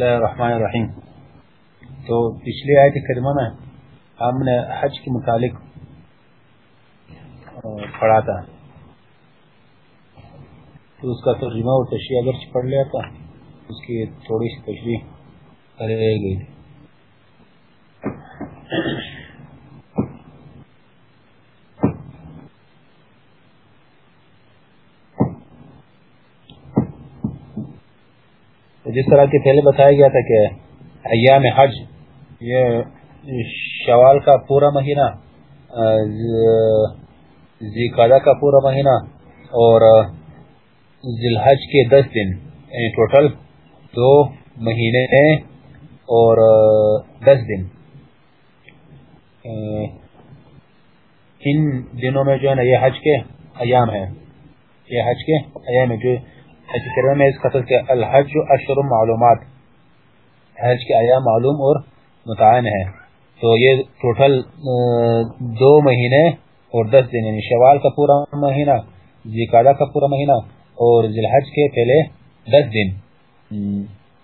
اللہ الرحمن الرحیم۔ تو پچھلی آیت کریمہ میں ہم نے حج کے متعلق پڑھا تھا۔ تو اس کا ترجمہ اور تشریح اگر پڑھ لیا تھا، اس کی تھوڑی سی تشریح کرے گئی۔ جس طرح کے پہلے بتایا گیا تھا کہ ایام حج، یہ شوال کا پورا مہینہ زیقادہ کا پورا مہینہ اور ذلحج کے دس دن یعنی ٹوٹل دو مہینے اور دس دن۔ ان دنوں میں جو ہے نا یہ حج کے ایام ہے یہ حج کے ایام ہے جو حج کرنے میں اس قتل کے الحج اشر معلومات، حج کے ایام معلوم اور متعین ہے تو یہ ٹوٹل دو مہینے اور دس دن یعنی شوال کا پورا مہینہ ذکادہ کا پورا مہینہ اور ذلحج کے پہلے دس دن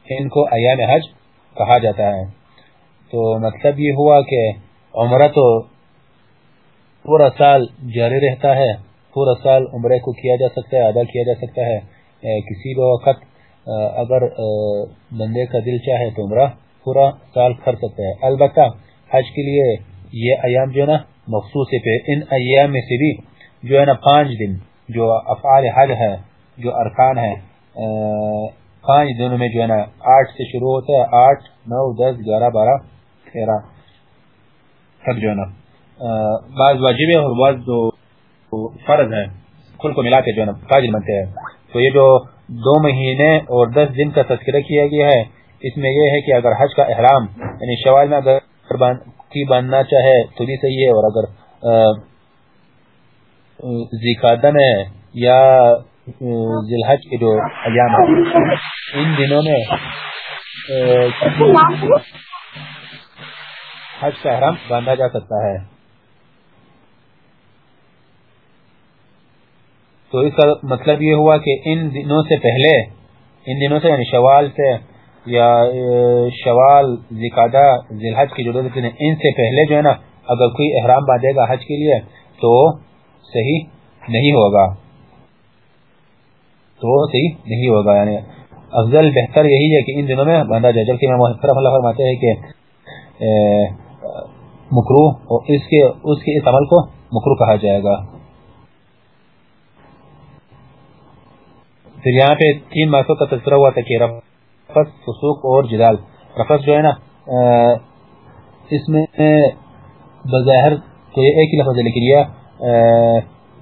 ان کو ایام حج کہا جاتا ہے۔ تو مطلب یہ ہوا کہ عمرہ تو پورا سال جاری رہتا ہے، پورا سال عمرے کو کیا جا سکتا ہے، ادا کیا جا سکتا ہے۔ کسی بھی وقت اگر بندے کا دل چاہے تو عمرہ پورا سال کر سکتا ہے۔ البتہ حج کے لیے یہ ایام جو ہے نا، مخصوص ہے ان ایام میں سے بھی جو ہے نا، پانچ دن جو افعال حج ہے، جو ارکان ہے پانچ دنوں میں جو ہے نا، آٹھ سے شروع ہوتا ہے، آٹھ، نو، دس، گیارہ، بارہ، تیرہ تک جو ہے نا۔ بعض واجب ہے اور بعض جو فرض ہے کل کو ملا کے جو ہے نا فاجر بنتے ہیں۔ تو یہ جو دو مہینے اور دس دن کا تذکرہ کیا گیا ہے، اس میں یہ ہے کہ اگر حج کا احرام یعنی شوال میں اگر کی باندھنا چاہے تو بھی صحیح ہے، اور اگر زیقادہ میں یا ذلحج کے جو ایام ان دنوں میں حج کا احرام باندھا جا سکتا ہے۔ تو اس کا مطلب یہ ہوا کہ ان دنوں سے پہلے، ان دنوں سے یعنی شوال سے، یا شوال زکادہ ذلحج کی جو ان سے پہلے جو ہے نا، اگر کوئی احرام باندھے گا حج کے لیے، تو صحیح نہیں ہوگا۔ تو صحیح نہیں ہوگا یعنی افضل بہتر یہی ہے کہ ان دنوں میں، باندھا جائے۔ جبکہ میں محترم اللہ فرماتے ہیں کہ مکرو اس کے اس کے اس عمل کو مکرو کہا جائے گا۔ پھر یہاں پہ تین باتوں کا تذکرہ ہوا تھا کہ رفت فسوق اور جدال۔ رفت جو ہے نا اس میں بظاہر تو یہ ایک ہی لفظ ہے، لیکن یہ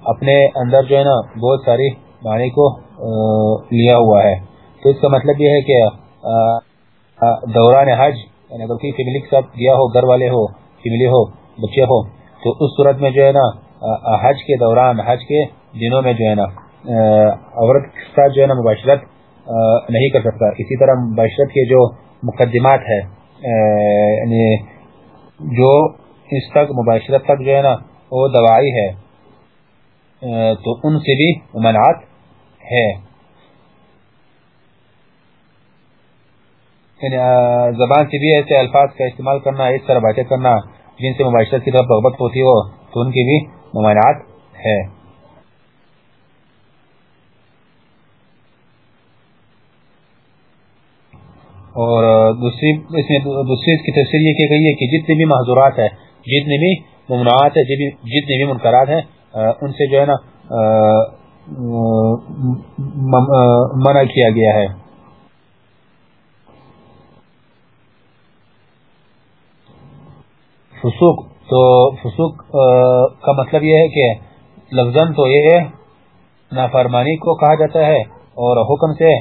اپنے اندر جو ہے نا بہت ساری معنی کو لیا ہوا ہے۔ تو اس کا مطلب یہ ہے کہ دوران حج یعنی اگر کوئی فیملی کے ساتھ گیا ہو، گھر والے ہو، فیملی ہو بچے ہو، تو اس صورت میں جو ہے نا حج کے دوران، حج کے دنوں میں جو ہے نا عورت کے ساتھ جو ہے نا مباشرت نہیں کر سکتا۔ اسی طرح مباشرت کے جو مقدمات ہے یعنی جو اس تک مباشرت تک جو ہے نا وہ دوائی ہے تو ان سے بھی ممنعات ہے۔ یعنی زبان سے بھی ایسے الفاظ کا استعمال کرنا، اس طرح باتیں کرنا، جن سے مباشرت کی طرف رغبت ہوتی ہو، تو ان کی بھی ممانعات ہے۔ اور دوسری، اس میں دوسری اس کی تفسیر یہ کہ گئی ہے کہ جتنے بھی محضورات ہیں، جتنے بھی ممنوعات ہیں، جتنے بھی منکرات ہیں ان سے جو ہے نا منع کیا گیا ہے۔ فسوق، تو فسوق کا مطلب یہ ہے کہ لفظاً تو یہ نافرمانی کو کہا جاتا ہے اور حکم سے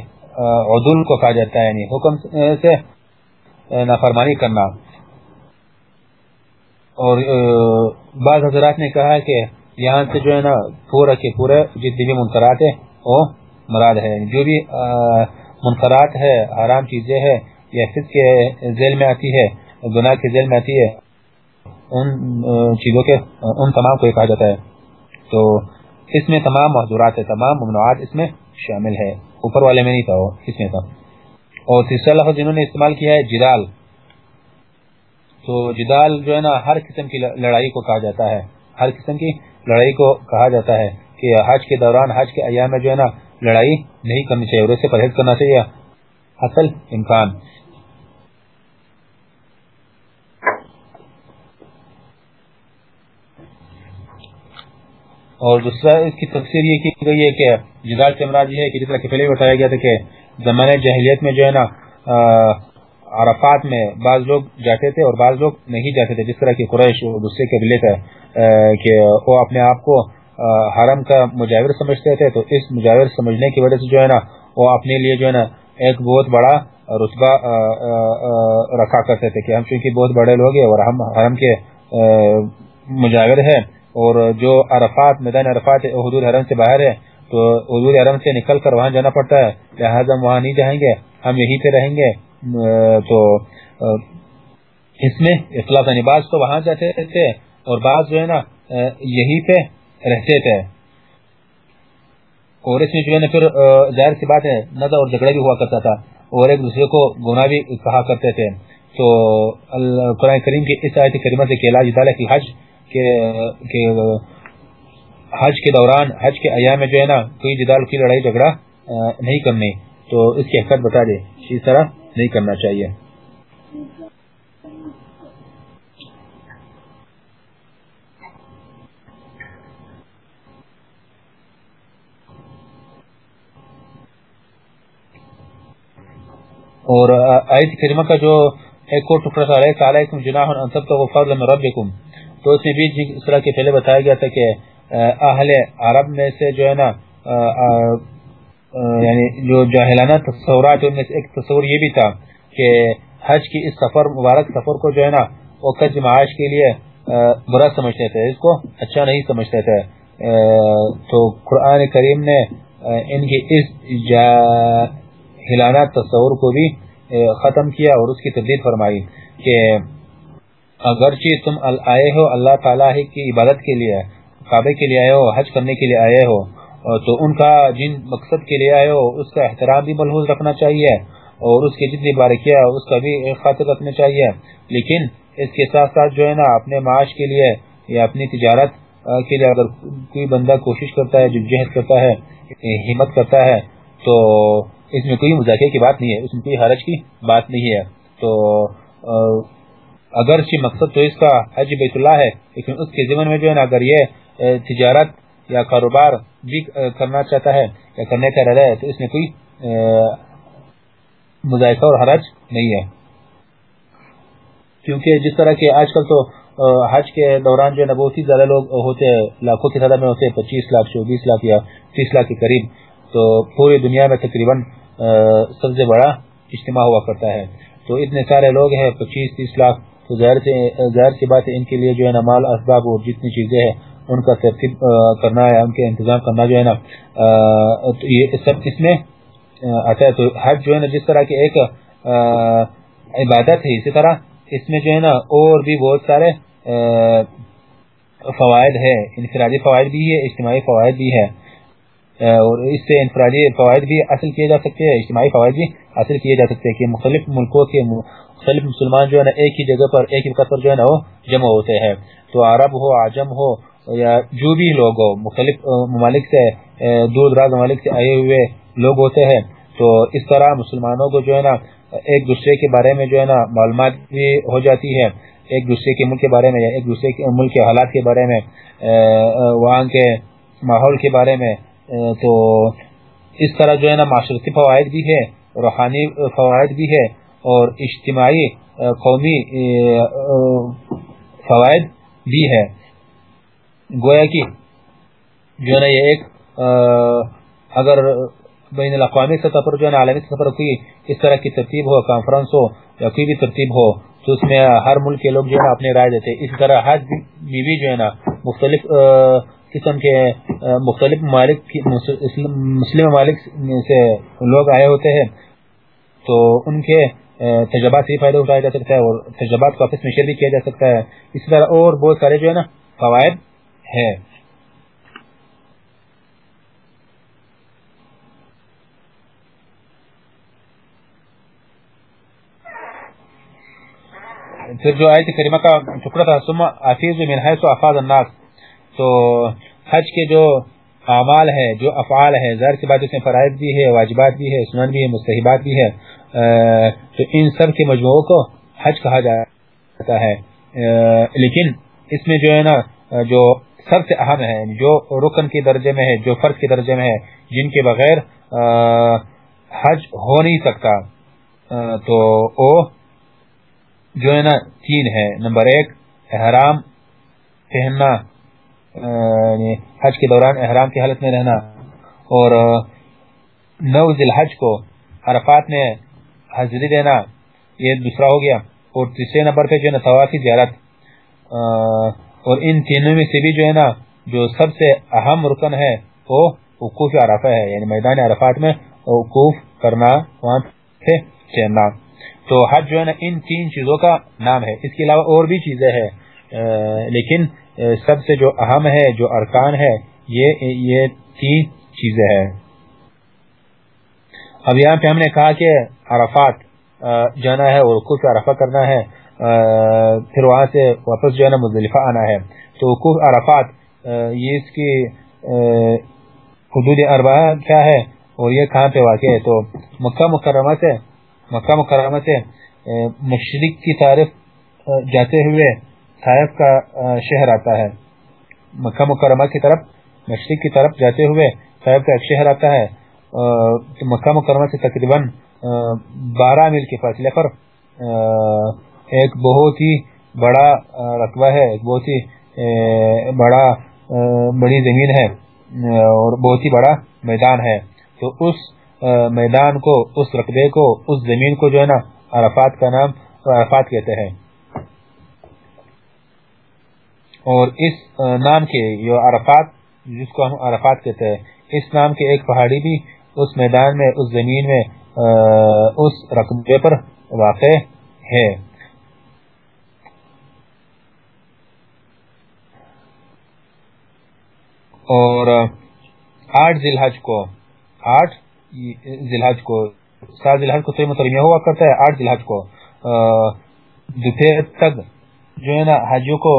عدل کو کہا جاتا ہے یعنی حکم سے نافرمانی کرنا۔ اور بعض حضرات نے کہا کہ یہاں سے جو ہے نا، پورا کے پورے جتنی بھی منکرات ہے وہ مراد ہے۔ یعنی جو بھی منکرات ہے، حرام چیزیں ہے یا فس کے ذیل میں آتی ہے، گناہ کے ذیل میں آتی ہے، ان چیزوں کے، ان تمام کو کہا جاتا ہے۔ تو اس میں تمام محضورات ہے تمام ممنوعات اس میں شامل ہے اوپر والے میں نہیں تھا وہ، کس میں تھا؟ اور تیسرا لفظ جنہوں نے استعمال کیا ہے، جدال. تو جدال جو ہے نا، ہر قسم کی لڑائی کو کہا جاتا ہے۔ ہر قسم کی لڑائی کو کہا جاتا ہے کہ حج کے دوران، حج کے ایام میں جو ہے نا، لڑائی نہیں کرنی چاہیے اور اس سے پرہیز کرنا چاہیے۔ اصل امکان۔ اور دوسرا اس کی تفسیر یہ کی گئی ہے کہ جدال سے مراد یہ ہے کہ جس طرح کہ پہلے بتایا گیا تھا کہ زمانے جہلیت میں جو ہے نا عرفات میں بعض لوگ جاتے تھے اور بعض لوگ نہیں جاتے تھے، جس طرح کی قریش دوسرے قبیلے کا کہ وہ اپنے آپ کو حرم کا مجاور سمجھتے تھے۔ تو اس مجاور سمجھنے کی وجہ سے جو ہے نا، وہ اپنے لیے جو ہے نا ایک بہت بڑا رتبہ رکھا کرتے تھے کہ ہم چونکہ بہت بڑے لوگ ہیں اور ہم حرم کے مجاور ہیں اور جو عرفات، میدان عرفات حدود حرم سے باہر ہے، تو حدود حرم سے نکل کر وہاں جانا پڑتا ہے۔ لہٰذا ہم وہاں نہیں جائیں گے، ہم یہیں پہ رہیں گے۔ تو اس میں اخلاف یعنی بعض تو وہاں جاتے تھے اور بعض جو ہے نا یہی پہ رہتے تھے۔ اور اس میں جو ہے نا پھر ظاہر سی بات ہے، نظر اور جھگڑا بھی ہوا کرتا تھا اور ایک دوسرے کو گناہ بھی کہا کرتے تھے۔ تو قرآن کریم کی اس آیت کریمہ سے کہلا جدالہ کی حج کہ حج کے دوران، حج کے ایام میں جو ہے نا کوئی جدال کی لڑائی جھگڑا نہیں کرنی۔ تو اس کی حقیقت بتا دے۔ اس طرح نہیں کرنا چاہیے۔ اور آیت کریمہ کا جو ایک اور ٹکڑا سا علیہ علیکم جناح ان تبتغوا فضلا من ربکم۔ تو اس میں بھی جی- اس طرح کے پہلے بتایا گیا تھا کہ اہل عرب میں سے جو ہے نا یعنی جو جاہلانہ تصورات ان میں سے ایک تصور یہ بھی تھا کہ حج کی اس سفر، مبارک سفر کو جو ہے نا، وہ کج معاش کے لیے برا سمجھتے تھے۔ اس کو اچھا نہیں سمجھتے تھے۔ تو قرآن کریم نے ان کی اس جاہلانہ تصور کو بھی ختم کیا اور اس کی تبدیل فرمائی کہ اگرچہ تم آئے ہو، اللہ تعالیٰ کی عبادت کے لیے، کعبے کے لیے آئے ہو، حج کرنے کے لیے آئے ہو تو ان کا جن مقصد کے لیے آئے ہو، اس کا احترام بھی ملحوظ رکھنا چاہیے، اور اس کی جتنی باریکیاں اس کا بھی خاطر رکھنا چاہیے۔ لیکن اس کے ساتھ ساتھ جو ہے نا، اپنے معاش کے لیے یا اپنی تجارت کے لیے اگر کوئی بندہ کوشش کرتا ہے، جو جہد کرتا ہے ہمت کرتا ہے، تو اس میں کوئی مذاکرے کی بات نہیں ہے، اس میں کوئی حرج کی بات نہیں ہے۔ تو اگرچہ مقصد تو اس کا حج بیت اللہ ہے، لیکن اس کے ذمن میں جو ہے نا، اگر یہ تجارت یا کاروبار بھی کرنا چاہتا ہے یا کرنے کا ارادہ ہے، تو اس میں کوئی مذائقہ اور حرج نہیں ہے۔ کیونکہ جس طرح کے آج کل تو حج کے دوران جو ہے بہت ہی زیادہ لوگ ہوتے ہیں، لاکھوں کی تعداد میں ہوتے ہیں، پچیس لاکھ، چوبیس لاکھ یا تیس لاکھ کے قریب۔ تو پوری دنیا میں تقریباً سب سے بڑا اجتماع ہوا کرتا ہے۔ تو اتنے سارے لوگ ہیں، پچیس تیس لاکھ تو ظاہر سی بات ہے ان کے لیے جو ہے نا مال، اسباب اور جتنی چیزیں ہیں، ان کا ترتیب کرنا ہے، ان کے انتظام کرنا جو ہے نا یہ سب اس میں آتا ہے۔ تو حج جو ہے نا، جس طرح کی ایک عبادت ہے، اسی طرح اس میں جو ہے نا اور بھی بہت سارے فوائد ہے انفرادی فوائد بھی ہے، اجتماعی فوائد بھی ہے اور اس سے انفرادی فوائد بھی حاصل کیے جا سکتے ہیں، اجتماعی فوائد بھی حاصل کیے جا سکتے ہیں کہ مختلف ملکوں کے مختلف مسلمان جو ہے نا، ایک ہی جگہ پر، ایک ہی وقت پر جو ہے نا، وہ جمع ہوتے ہیں۔ تو عرب ہو، عجم ہو، یا جو بھی لوگ ہو، مختلف ممالک سے دور دراز ممالک سے آئے ہوئے لوگ ہوتے ہیں۔ تو اس طرح مسلمانوں کو جو ہے نا، ایک دوسرے کے بارے میں جو ہے نا، معلومات بھی ہو جاتی ہے ایک دوسرے کے ملک کے بارے میں، یا ایک دوسرے کے ملک کے حالات کے بارے میں وہاں کے ماحول کے بارے میں تو اس طرح جو ہے نا، معاشرتی فوائد بھی ہے، روحانی فوائد بھی ہے۔ اور اجتماعی قومی فوائد بھی ہے۔ گویا کی جو نا یہ ایک اگر بین الاقوامی سطح پر، جو نا عالمی سطح پر کوئی اس طرح کی ترتیب ہو کانفرنس ہو یا کوئی بھی ترتیب ہو، تو اس میں ہر ملک کے لوگ جو ہے نا اپنے رائے دیتے اس طرح حج بھی بھی جو ہے نا مختلف قسم کے مختلف ممالک مسلم ممالک سے لوگ آئے ہوتے ہیں۔ تو ان کے تجربات سے فائدہ اٹھایا جا سکتا ہے اور تجربات کو آپس میں شیئر بھی کیا جا سکتا ہے۔ اس طرح اور بہت سارے جو ہے نا فوائد ہے پھر جو آیت کریمہ کا ٹکڑا تھا، ثم عفیز من حیث افاظ الناس۔ تو حج کے جو اعمال ہے جو افعال ہے ظاہر کے بات اس میں فرائض بھی ہے، واجبات بھی ہے، سنن بھی ہے، مستحبات بھی ہے۔ تو ان سب کے مجموعوں کو حج کہا جاتا ہے۔ لیکن اس میں جو ہے نا، جو سب سے اہم ہے، جو رکن کے درجے میں ہے، جو فرض کے درجے میں ہے، جن کے بغیر حج ہو نہیں سکتا۔ تو او جو ہے نا، تین ہے نمبر ایک، احرام پہننا۔ یعنی حج کے دوران احرام کی حالت میں رہنا۔ اور نو ذی الحج کو عرفات میں حضری دینا، یہ دوسرا ہو گیا۔ اور تیسرے نمبر پہ جو ہے نا طوافی زیارت۔ اور ان تینوں میں سے بھی جو ہے نا، جو سب سے اہم رکن ہے، وہ وقوف عرفہ ہے۔ یعنی میدان عرفات میں وقوف کرنا، وہاں سے چہرنا تو حج جو ہے نا، ان تین چیزوں کا نام ہے۔ اس کے علاوہ اور بھی چیزیں ہیں۔ لیکن سب سے جو اہم ہے، جو ارکان ہے، یہ یہ تین چیزیں ہیں۔ اب یہاں پہ ہم نے کہا کہ عرفات جانا ہے اور وقوف عرفہ کرنا ہے پھر وہاں سے واپس جو ہے نا مزدلفہ آنا ہے۔ تو وقوف عرفات یہ اس کی حدود اربع کیا ہے اور یہ کہاں پہ واقع ہے؟ تو مکہ مکرمہ سے، مکہ مکرمہ سے مشرق کی طرف جاتے ہوئے طائف کا شہر آتا ہے۔ مکہ مکرمہ کی طرف، مشرق کی طرف جاتے ہوئے طائف کا ایک شہر آتا ہے۔ مکہ مکرمہ سے تقریباً بارہ میل کے فاصلے پر ایک بہت ہی بڑا رقبہ ہے، ایک بہت ہی بڑا بڑی زمین ہے اور بہت ہی بڑا میدان ہے۔ تو اس میدان کو، اس رقبے کو، اس زمین کو جو ہے نا، عرفات کا نام عرفات کہتے ہیں۔ اور اس نام کے جو عرفات، جس کو ہم عرفات کہتے ہیں، اس نام کے ایک پہاڑی بھی اس میدان میں، اس زمین میں اس رقبے پر واقع ہے۔ اور آٹھ ذی الحج کو، آٹھ ذی الحج کو، سات ذی الحج کو تیم ترمیہ ہوا کرتا ہے، آٹھ ذی الحج کو دوپہر تک جو ہے نا حجیوں کو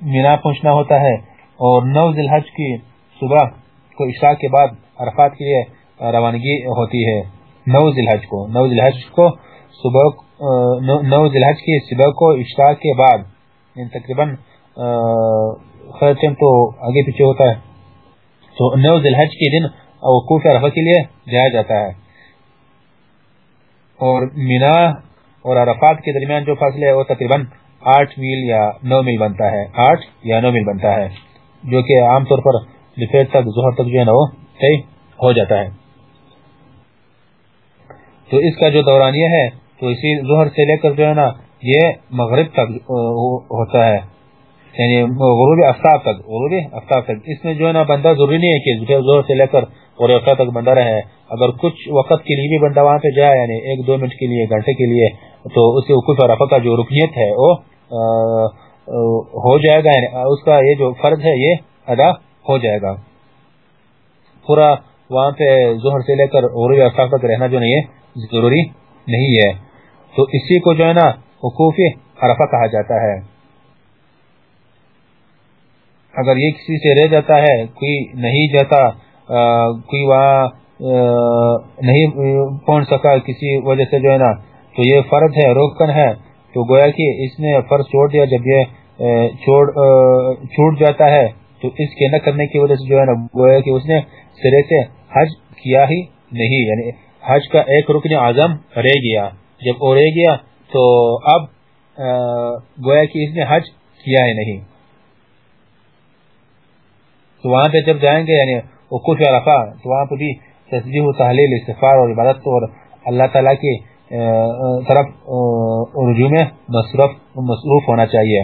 مینا پہنچنا ہوتا ہے۔ اور نو ذی الحج کی صبح کو عشاء کے بعد عرفات کے لیے روانگی ہوتی ہے۔ نو ذی الحج کو، نو ذی کو صبح، نو ذی الحج کی صبح کو عشاء کے بعد یعنی تقریباً خرچن تو آگے پیچھے ہوتا ہے۔ تو نو ذی الحج کے دن وقوف عرفہ کے لیے جایا جاتا ہے۔ اور مینا اور عرفات کے درمیان جو فاصلہ ہے، وہ تقریباً آٹھ میل یا نو میل بنتا ہے۔ آٹھ یا نو میل بنتا ہے، جو کہ عام طور پر دوپہر تک، ظہر تک جو ہے نا، وہ طے ہو جاتا ہے۔ تو اس کا جو دورانیہ ہے، تو اسی ظہر سے لے کر جو ہے نا، یہ مغرب تک ہوتا ہے۔ یعنی غروب افتاب تک، غروب افتاب تک۔ اس میں جو ہے نا، بندہ ضروری نہیں ہے کہ ظہر سے لے کر غروب افتاب تک بندہ رہے۔ اگر کچھ وقت کے لیے بھی بندہ وہاں پہ جائے یعنی ایک دو منٹ کے لیے گھنٹے کے لیے، تو اس کے وقوف عرفہ کا جو رکنیت ہے، وہ ہو جائے گا۔ یعنی اس کا یہ جو فرض ہے، یہ ادا ہو جائے گا۔ پورا وہاں پہ ظہر سے لے کر غروب افتاب تک رہنا جو نہیں ہے، ضروری نہیں ہے۔ تو اسی کو جو ہے نا، وقوف عرفہ کہا جاتا ہے۔ اگر یہ کسی سے رہ جاتا ہے، کوئی نہیں جاتا کوئی وہاں نہیں پہنچ سکا کسی وجہ سے جو ہے نا، تو یہ فرض ہے، روکن ہے۔ تو گویا کہ اس نے فرض چھوڑ دیا، جب یہ چھوٹ جاتا ہے، تو اس کے نہ کرنے کی وجہ سے جو ہے نا، گویا کہ اس نے سرے سے حج کیا ہی نہیں یعنی حج کا ایک رکن اعظم رہ گیا۔ جب وہ رہ گیا تو اب گویا کہ اس نے حج کیا ہی نہیں۔ تو وہاں پہ جب جائیں گے یعنی وقوف عرفہ، تو وہاں پہ بھی تسبیح و تحلیل، استغفار اور عبادت اور اللہ تعالیٰ کی طرف رجوع میں مصرف مصروف ہونا چاہیے۔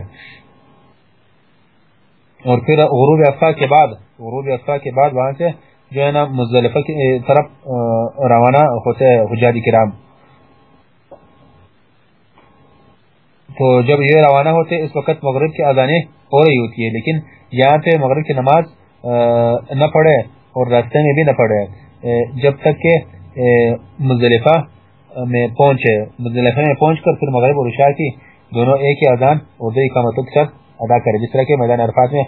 اور پھر غروب افا کے بعد، غروب افا کے بعد وہاں سے جو ہے نا، مزدلفہ کی طرف روانہ ہوتے ہیں حجاج کرام۔ تو جب یہ روانہ ہوتے اس وقت مغرب کی اذانیں ہو رہی ہوتی ہے لیکن یہاں پہ مغرب کی نماز نہ پڑھے اور راستے میں بھی نہ پڑھے۔ جب تک کہ مزدلفہ میں پہنچے، مزدلفہ میں پہنچ کر پھر مغرب اور عشاء کی دونوں ایک ہی اذان اور دو اقامت کے ساتھ ادا کرے، جس طرح کے میدان عرفات میں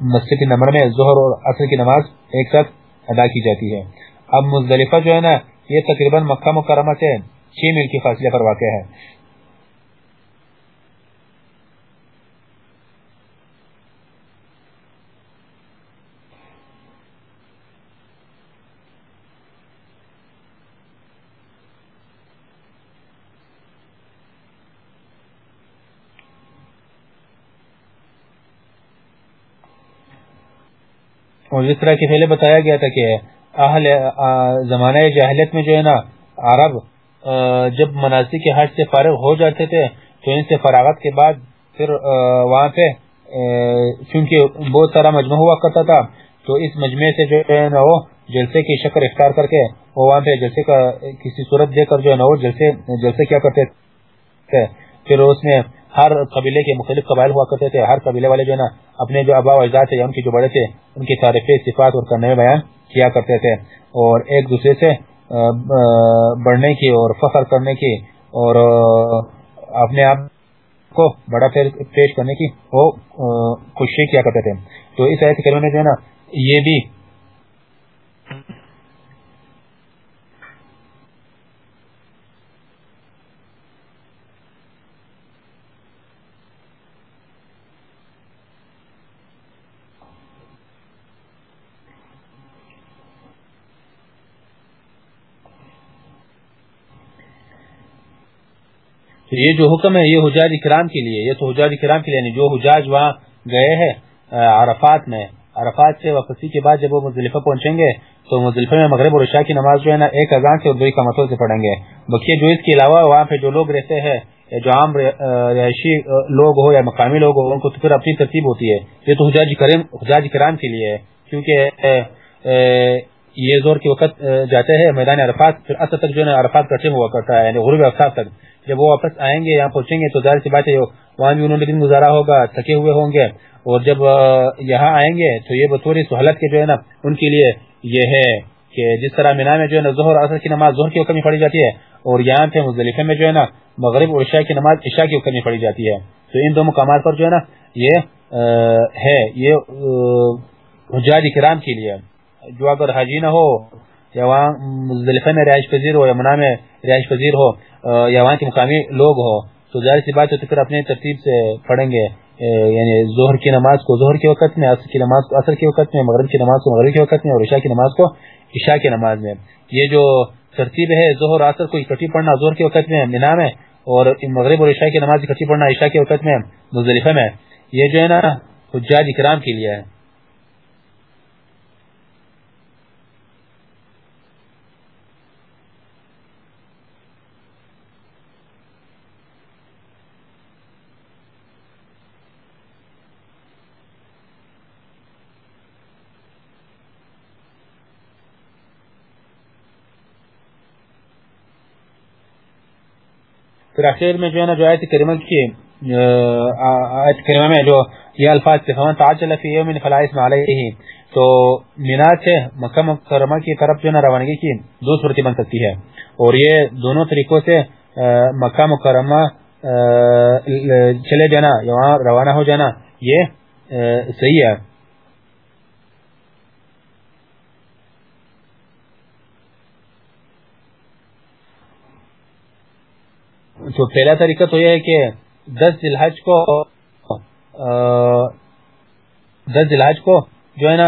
مسجد نمبر میں ظہر اور عصر کی نماز ایک ساتھ ادا کی جاتی ہے۔ اب مزدلفہ جو ہے نا، یہ تقریباً مکہ مکرمہ سے چھ میل کی فاصلے پر واقع ہے۔ اور جس طرح کہ پہلے بتایا گیا تھا کہ اہل زمانہ جاہلیت میں جو ہے نا، عرب جب مناسب کے حج سے فارغ ہو جاتے تھے، تو ان سے فراغت کے بعد پھر وہاں پہ چونکہ بہت سارا مجمع ہوا کرتا تھا، تو اس مجمع سے جو ہے نا وہ جلسے کی شکر اختیار کر کے، وہ وہاں پہ جلسے کا کسی صورت دے کر جو ہے نا وہ جلسے جلسے کیا کرتے تھے پھر اس میں ہر قبیلے کے مختلف قبائل ہوا کرتے تھے، ہر قبیلے والے جو ہے نا اپنے جو ابا و اجداد تھے ان کی جو بڑے تھے، ان کی تعریفیں، صفات اور کرنے میں بیان کیا کرتے تھے۔ اور ایک دوسرے سے بڑھنے کی اور فخر کرنے کی اور اپنے آپ کو بڑا پیش کرنے کی وہ خوشی کیا کرتے تھے۔ تو اس ایسے کلمے میں جو ہے نا، یہ بھی یہ جو حکم ہے، یہ حجاج کرام کے لیے، یہ تو حجاج کرام کے لیے نہیں جو حجاج وہاں گئے ہیں عرفات میں۔ عرفات سے واپسی کے بعد جب وہ مزدلفہ پہنچیں گے، تو مزدلفہ میں مغرب اور عشاء کی نماز جو ہے نا، ایک اذان سے اور دو کمتوں سے پڑھیں گے۔ بقیہ جو اس کے علاوہ وہاں پہ جو لوگ رہتے ہیں جو عام رہائشی لوگ ہو یا مقامی لوگ ہو، ان کو تو پھر اپنی ترتیب ہوتی ہے۔ یہ تو حجاج کریم، حجاج کرام کے لیے ہے۔ کیونکہ یہ زور کے وقت جاتے ہیں میدان عرفات، پھر اصل تک جو ہے عرفات کا ٹیم ہوا کرتا ہے یعنی غروب افطار تک۔ جب وہ واپس آئیں گے، یہاں پہنچیں گے تو ظاہر سی بات ہے، وہاں بھی انہوں نے دن گزارا ہوگا، تھکے ہوئے ہوں گے۔ اور جب یہاں آئیں گے تو یہ بطور سہولت کے جو ہے نا، ان کے لیے یہ ہے کہ جس طرح مینا میں جو ہے نا، ظہر اثر کی نماز ظہر کی وقت میں پڑھی جاتی ہے، اور یہاں پہ مزدلفے میں جو ہے نا، مغرب اور عشاء کی نماز عشاء کی وقت میں پڑھی جاتی ہے۔ تو ان دو مقامات پر جو ہے نا، یہ ہے، یہ حجاج کرام کے لیے۔ جو اگر حاجی نہ ہو، یا وہاں مزدلفہ میں رہائش پذیر ہو، یا منا میں رہائش پذیر ہو یا وہاں کے مقامی لوگ ہو تو ظاہر سی بات ہے تو پھر اپنے ترتیب سے پڑھیں گے۔ یعنی ظہر کی نماز کو، ظہر کے وقت میں، عصر کی نماز کو، عصر کے وقت میں، مغرب کی نماز کو، مغرب کے وقت میں اور عشاء کی نماز کو، عشاء کی نماز میں۔ یہ جو ترتیب ہے، ظہر، عصر کو اکٹھی پڑھنا ظہر کے وقت میں منا میں اور مغرب اور عشاء کی نماز اکٹھی پڑھنا عشاء کے وقت میں مزدلفہ میں۔ یہ جو ہے نا، حجاج اکرام کے لیے ہے۔ پھر اخیر میں جو ہے نا، جو آیت کریمہ کی آیت کریمہ میں جو یہ الفاظ تھے، فمن تعجل فی یوم فلا اسم علیہ تو مینا سے مکہ مکرمہ کی طرف جو ہے روانگی کی دو صورتیں بن سکتی ہے۔ اور یہ دونوں طریقوں سے مکہ مکرمہ چلے جانا یا وہاں روانہ ہو جانا، یہ صحیح ہے۔ تو پہلا طریقہ تو یہ ہے کہ دس دلحج کو دس دلحج کو جو ہے نا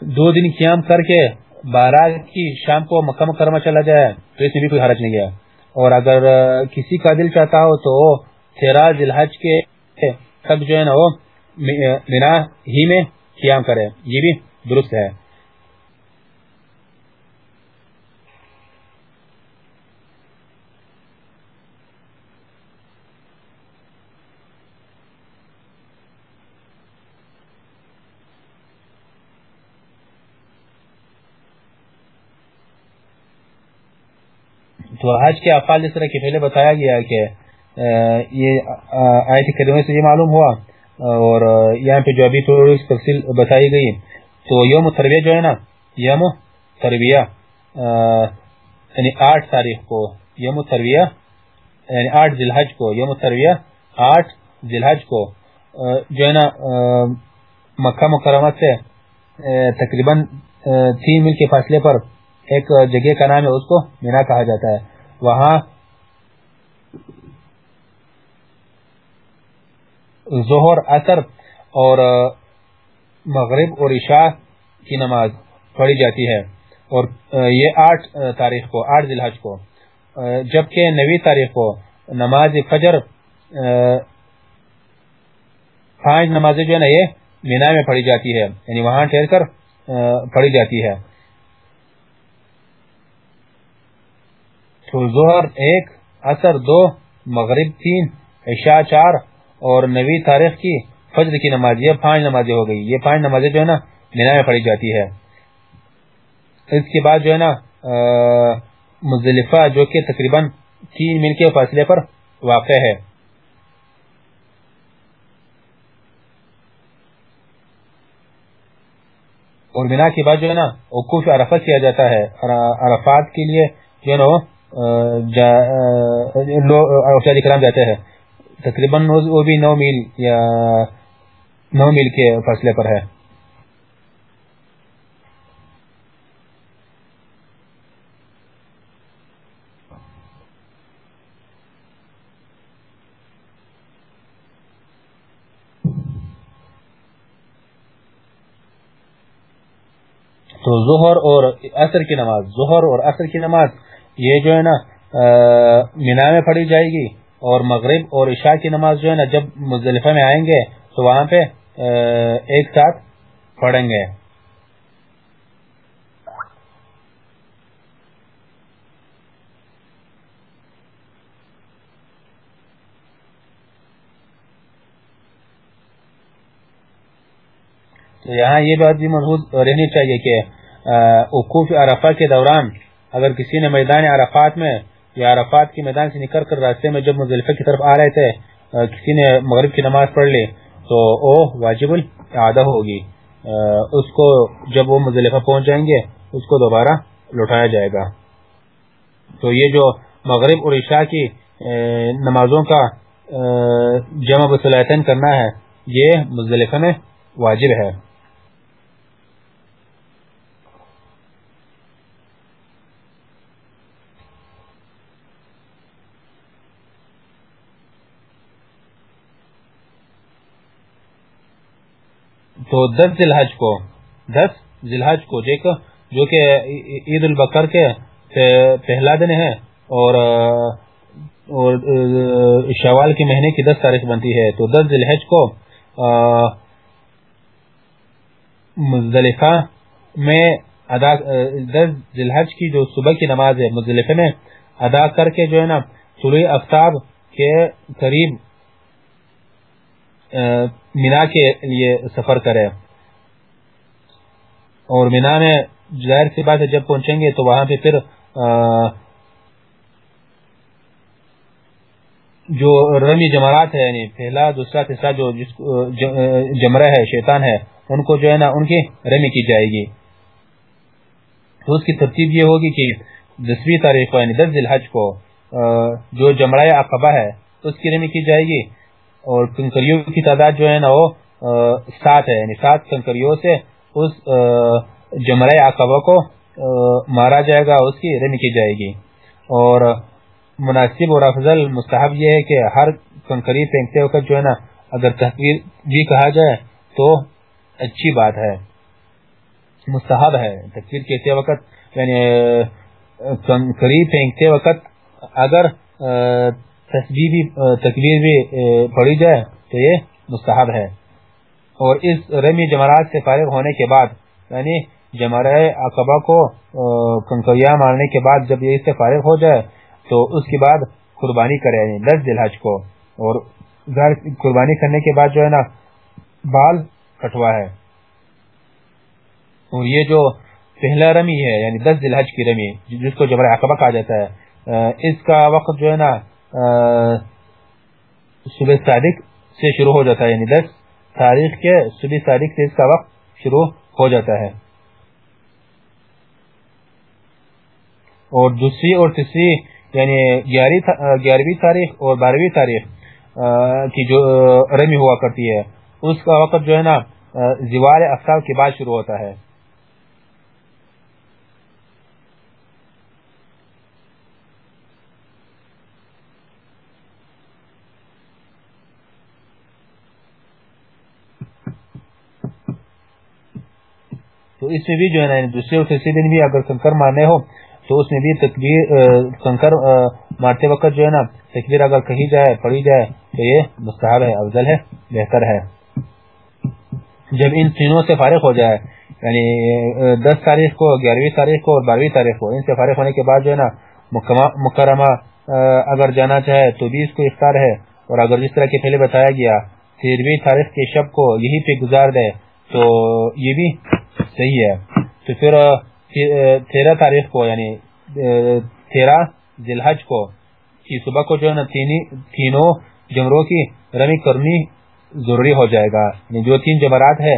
دو دن قیام کر کے بارہ کی شام کو مکہ مکرمہ چلا جائے تو اس میں بھی کوئی حرج نہیں گیا اور اگر کسی کا دل چاہتا ہو تو تیرہ دلحج کے تک جو ہے نا وہ مینا ہی میں قیام کرے، یہ بھی درست ہے۔ تو حج کے افعال اس طرح کے پہلے بتایا گیا کہ یہ آیت کریمہ سے یہ معلوم ہوا، اور یہاں پہ جو ابھی تھوڑی تفصیل بتائی گئی، تو یوم تربیہ جو ہے نا، یوم تربیہ یعنی آٹھ تاریخ کو، یوم تربیہ یعنی آٹھ ذلحج کو، یوم الترویہ آٹھ ذلحج کو جو ہے نا مکہ مکرمہ سے تقریباً تین میل کے فاصلے پر ایک جگہ کا نام ہے، اس کو مینا کہا جاتا ہے۔ وہاں ظہر اثر اور مغرب اور عشاء کی نماز پڑھی جاتی ہے اور یہ آٹھ تاریخ کو، آٹھ ذلحج کو جبکہ نوی تاریخ کو نماز فجر پانچ نمازیں جو ہے نا، یہ مینا میں پڑھی جاتی ہے یعنی وہاں ٹھہر کر پڑھی جاتی ہے۔ تو ظہر ایک اثر دو، مغرب تین، عشاء چار اور نوی تاریخ کی فجر کی نماز، یہ پانچ نمازیں ہو گئی۔ یہ پانچ نمازیں جو ہے نا مینا میں پڑھی جاتی ہے۔ اس کے بعد جو ہے نا مزدلفہ جو کہ تقریباً تین میل کے فاصلے پر واقع ہے۔ اور بنا کے بعد جو ہے نا وقوف عرفہ کیا جاتا ہے۔ عرفات کے لیے جو ہے نا کرام جاتے ہیں۔ تقریباً وہ بھی نو میل یا نو میل کے فاصلے پر ہے۔ تو ظہر اور عصر کی نماز، ظہر اور عصر کی نماز۔ یہ جو ہے نا مینا میں پڑھی جائے گی اور مغرب اور عشاء کی نماز جو ہے نا، جب مزدلفہ میں آئیں گے تو وہاں پہ ایک ساتھ پڑھیں گے۔ تو یہاں یہ بات بھی محفوظ رہنی چاہیے کہ وقوف عرفہ کے دوران اگر کسی نے میدان عرفات میں یا عرفات کے میدان سے نکل کر راستے میں جب مزدلفہ کی طرف آ رہے تھے کسی نے مغرب کی نماز پڑھ لی تو او واجب الاعادہ ہوگی۔ اس کو جب وہ مزدلفہ پہنچ جائیں گے، اس کو دوبارہ لٹایا جائے گا۔ تو یہ جو مغرب اور عشاء کی نمازوں کا جمع بصلاحیتن کرنا ہے، یہ مزدلفہ میں واجب ہے۔ تو دس ذلحج کو، دس ذلحج کو دیکھو جو کہ عید البکر کے پہلا دن ہے اور اور شوال کے مہینے کی دس تاریخ بنتی ہے۔ تو دس ذلحج کو مزدلفہ میں ادا، دس ذلحج کی جو صبح کی نماز ہے مزدلفہ میں ادا کر کے جو ہے نا، طلوع افتاب کے قریب مینا کے لیے سفر کرے۔ اور مینا میں ظاہر سی بات ہے، جب پہنچیں گے تو وہاں پہ پھر جو رمی جمرات ہے یعنی پہلا، دوسرا، تیسرا جو جمرہ ہے، شیطان ہے، ان کو جو ہے نا، ان کی رمی کی جائے گی۔ تو اس کی ترتیب یہ ہوگی کہ دسویں تاریخ کو یعنی دس ذی الحج کو جو جمرہ عقبہ ہے، اس کی رمی کی جائے گی۔ اور کنکریوں کی تعداد جو ہے نا وہ سات ہے یعنی سات کنکریوں سے اس جمرہ عقبہ کو مارا جائے گا، اس کی رمی کی جائے گی۔ اور مناسب اور افضل مستحب یہ ہے کہ ہر کنکری پھینکتے وقت جو ہے نا، اگر تحقیر بھی کہا جائے تو اچھی بات ہے، مستحب ہے۔ تکبیر کہتے وقت یعنی کنکری پھینکتے وقت اگر تسبیح بھی تکبیر بھی پڑھی جائے تو یہ مستحب ہے۔ اور اس رمی جمرات سے فارغ ہونے کے بعد یعنی جمرہ عقبہ کو کنکریا مارنے کے بعد جب یہ اس سے فارغ ہو جائے، تو اس کے بعد قربانی کرے یعنی دس دلحج کو۔ اور قربانی کرنے کے بعد جو ہے نا، بال کٹوا ہے۔ اور یہ جو پہلا رمی ہے یعنی دس دلحج کی رمی، جس کو جمرہ عقبہ کہا جاتا ہے اس کا وقت جو ہے نا صبح صادق سے شروع ہو جاتا ہے یعنی دس تاریخ کے صبح صادق سے اس کا وقت شروع ہو جاتا ہے۔ اور دوسری اور تیسری یعنی گیارہویں تاریخ اور بارہویں تاریخ کی جو رمی ہوا کرتی ہے۔ اس کا وقت جو ہے نا زوال افطار کے بعد شروع ہوتا ہے۔ تو اس میں بھی جو ہے نا یعنی دوسرے اور تیسرے دن بھی اگر کنکر مارنے ہو، تو اس میں بھی تکبیر کنکر مارتے وقت جو ہے نا، تکبیر اگر کہی جائے، پڑھی جائے، تو یہ مستحب ہے، افضل ہے، بہتر ہے۔ جب ان تینوں سے فارغ ہو جائے یعنی دس تاریخ کو، گیارہویں تاریخ کو اور بارہویں تاریخ کو، ان سے فارغ ہونے کے بعد جو ہے نا مکرمہ اگر جانا چاہے تو بھی اس کو اختار ہے۔ اور اگر جس طرح کے پہلے بتایا گیا تیرہویں تاریخ کے شب کو یہی پہ گزار دے، تو یہ بھی صحیح ہے۔ تو پھر تیرہ تاریخ کو یعنی تیرہ ذلحج کو، کی صبح کو جو ہے نا تینوں جمروں کی رمی کرنی ضروری ہو جائے گا۔ یعنی جو تین جمرات ہے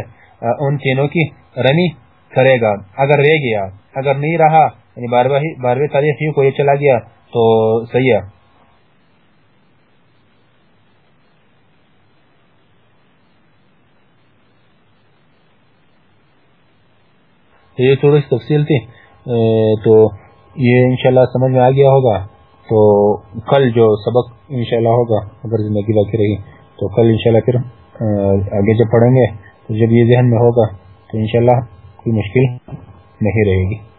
ان تینوں کی رمی کرے گا۔ اگر رہ گیا، اگر نہیں رہا یعنی بارہویں تاریخ کو یہ چلا گیا، تو صحیح ہے۔ یہ تھوڑی سی تفصیل تھی۔ تو یہ انشاءاللہ سمجھ میں آ گیا ہوگا۔ تو کل جو سبق انشاءاللہ ہوگا، اگر زندگی باقی رہی، تو کل انشاءاللہ پھر آگے جب پڑھیں گے، تو جب یہ ذہن میں ہوگا، تو انشاءاللہ کوئی مشکل نہیں رہے گی۔